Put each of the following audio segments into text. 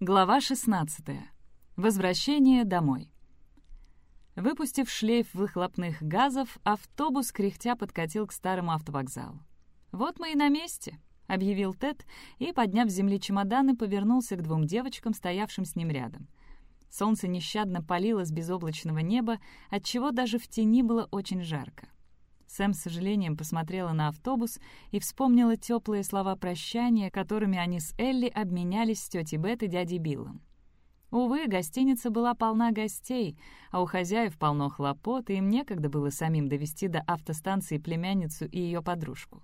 Глава 16. Возвращение домой. Выпустив шлейф выхлопных газов, автобус кряхтя подкатил к старому автовокзалу. «Вот мы и на месте», — объявил Тед и, подняв с земли чемоданы, повернулся к двум девочкам, стоявшим с ним рядом. Солнце нещадно палило с безоблачного неба, отчего даже в тени было очень жарко. Сэм с сожалением посмотрела на автобус и вспомнила теплые слова прощания, которыми они с Элли обменялись с тетей Бет и дядей Биллом. Увы, гостиница была полна гостей, а у хозяев полно хлопот, и им некогда было самим довести до автостанции племянницу и ее подружку.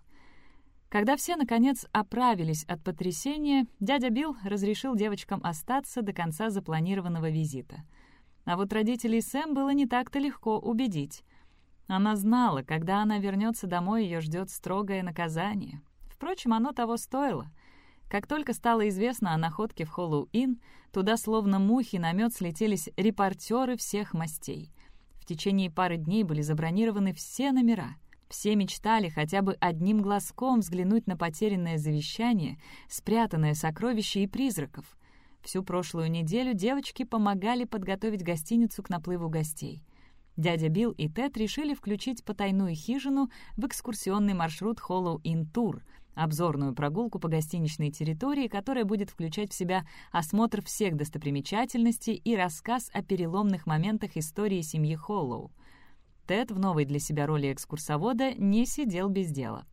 Когда все, наконец, оправились от потрясения, дядя Билл разрешил девочкам остаться до конца запланированного визита. А вот родителей Сэм было не так-то легко убедить. Она знала, когда она вернется домой, ее ждет строгое наказание. Впрочем, оно того стоило. Как только стало известно о находке в Холлоу-Инн, туда словно мухи на мед слетелись репортеры всех мастей. В течение пары дней были забронированы все номера. Все мечтали хотя бы одним глазком взглянуть на потерянное завещание, спрятанное сокровище и призраков. Всю прошлую неделю девочки помогали подготовить гостиницу к наплыву гостей — Дядя Билл и Тед решили включить потайную хижину в экскурсионный маршрут Hollow Inn Tour, обзорную прогулку по гостиничной территории, которая будет включать в себя осмотр всех достопримечательностей и рассказ о переломных моментах истории семьи Холлоу. Тед в новой для себя роли экскурсовода не сидел без дела.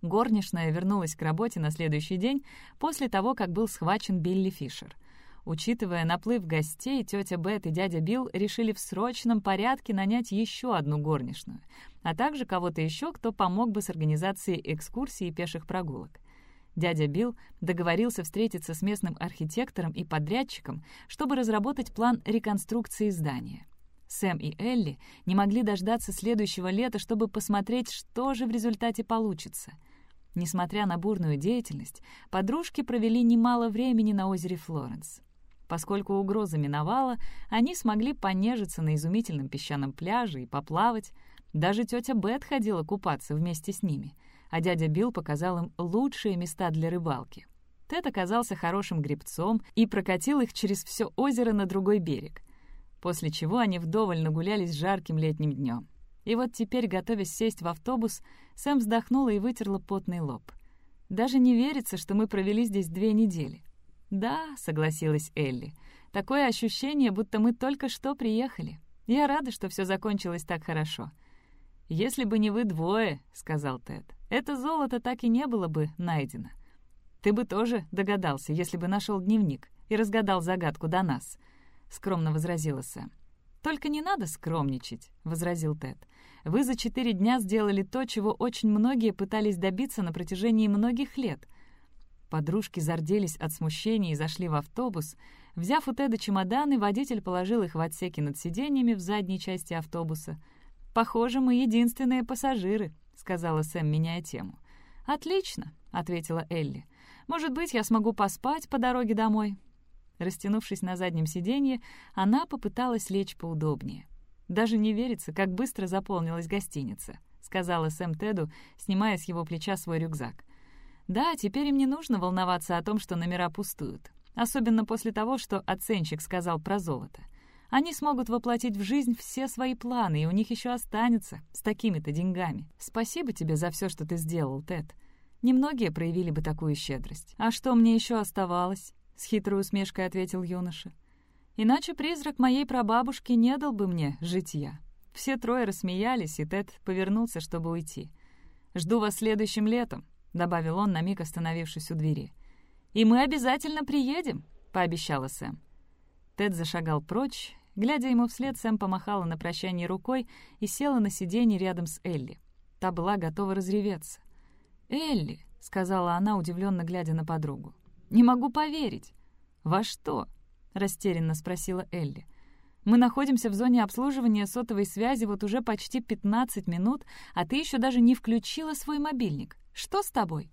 Горничная вернулась к работе на следующий день после того, как был схвачен Билли Фишер — Учитывая наплыв гостей, тетя Бет и дядя Билл решили в срочном порядке нанять еще одну горничную, а также кого-то еще, кто помог бы с организацией экскурсий и пеших прогулок. Дядя Билл договорился встретиться с местным архитектором и подрядчиком, чтобы разработать план реконструкции здания. Сэм и Элли не могли дождаться следующего лета, чтобы посмотреть, что же в результате получится. Несмотря на бурную деятельность, подружки провели немало времени на озере Флоренс. Поскольку угроза миновала, они смогли понежиться на изумительном песчаном пляже и поплавать. Даже тетя Бет ходила купаться вместе с ними, а дядя Билл показал им лучшие места для рыбалки. Тед оказался хорошим гребцом и прокатил их через все озеро на другой берег, после чего они вдоволь нагулялись жарким летним днем. И вот теперь, готовясь сесть в автобус, Сэм вздохнула и вытерла потный лоб. «Даже не верится, что мы провели здесь две недели. «Да», — согласилась Элли, — «такое ощущение, будто мы только что приехали. Я рада, что все закончилось так хорошо». «Если бы не вы двое», — сказал Тед, — «это золото так и не было бы найдено. Ты бы тоже догадался, если бы нашел дневник и разгадал загадку до нас», — скромно возразила Сэм. «Только не надо скромничать», — возразил Тед. «Вы за четыре дня сделали то, чего очень многие пытались добиться на протяжении многих лет — Подружки зарделись от смущения и зашли в автобус. Взяв у Теда чемоданы, водитель положил их в отсеке над сиденьями в задней части автобуса. «Похоже, мы единственные пассажиры», — сказала Сэм, меняя тему. «Отлично», — ответила Элли. «Может быть, я смогу поспать по дороге домой?» Растянувшись на заднем сиденье, она попыталась лечь поудобнее. «Даже не верится, как быстро заполнилась гостиница», — сказала Сэм Теду, снимая с его плеча свой рюкзак. Да, теперь им не нужно волноваться о том, что номера пустуют. Особенно после того, что оценщик сказал про золото. Они смогут воплотить в жизнь все свои планы, и у них еще останется с такими-то деньгами. Спасибо тебе за все, что ты сделал, Тед. Немногие проявили бы такую щедрость. А что мне еще оставалось? С хитрой усмешкой ответил юноша. Иначе призрак моей прабабушки не дал бы мне житья. Все трое рассмеялись, и Тед повернулся, чтобы уйти. «Жду вас следующим летом», добавил он, на миг остановившись у двери. «И мы обязательно приедем», — пообещала Сэм. Тед зашагал прочь. Глядя ему вслед, Сэм помахала на прощание рукой и села на сиденье рядом с Элли. Та была готова разреветься. «Элли», — сказала она, удивленно глядя на подругу, — «не могу поверить». «Во что?» — растерянно спросила Элли. «Мы находимся в зоне обслуживания сотовой связи вот уже почти 15 минут, а ты еще даже не включила свой мобильник. Что с тобой?»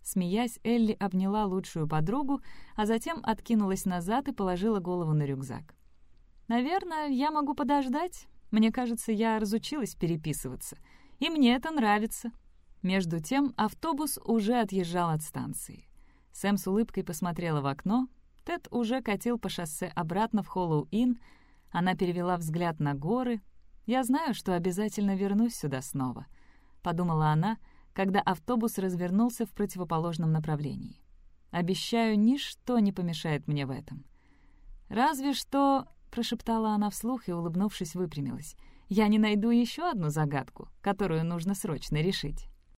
Смеясь, Элли обняла лучшую подругу, а затем откинулась назад и положила голову на рюкзак. «Наверное, я могу подождать. Мне кажется, я разучилась переписываться. И мне это нравится». Между тем автобус уже отъезжал от станции. Сэм с улыбкой посмотрела в окно. Тед уже катил по шоссе обратно в Холлоу-Инн. Она перевела взгляд на горы. «Я знаю, что обязательно вернусь сюда снова», — подумала она, когда автобус развернулся в противоположном направлении. «Обещаю, ничто не помешает мне в этом». «Разве что...» — прошептала она вслух и, улыбнувшись, выпрямилась. «Я не найду еще одну загадку, которую нужно срочно решить».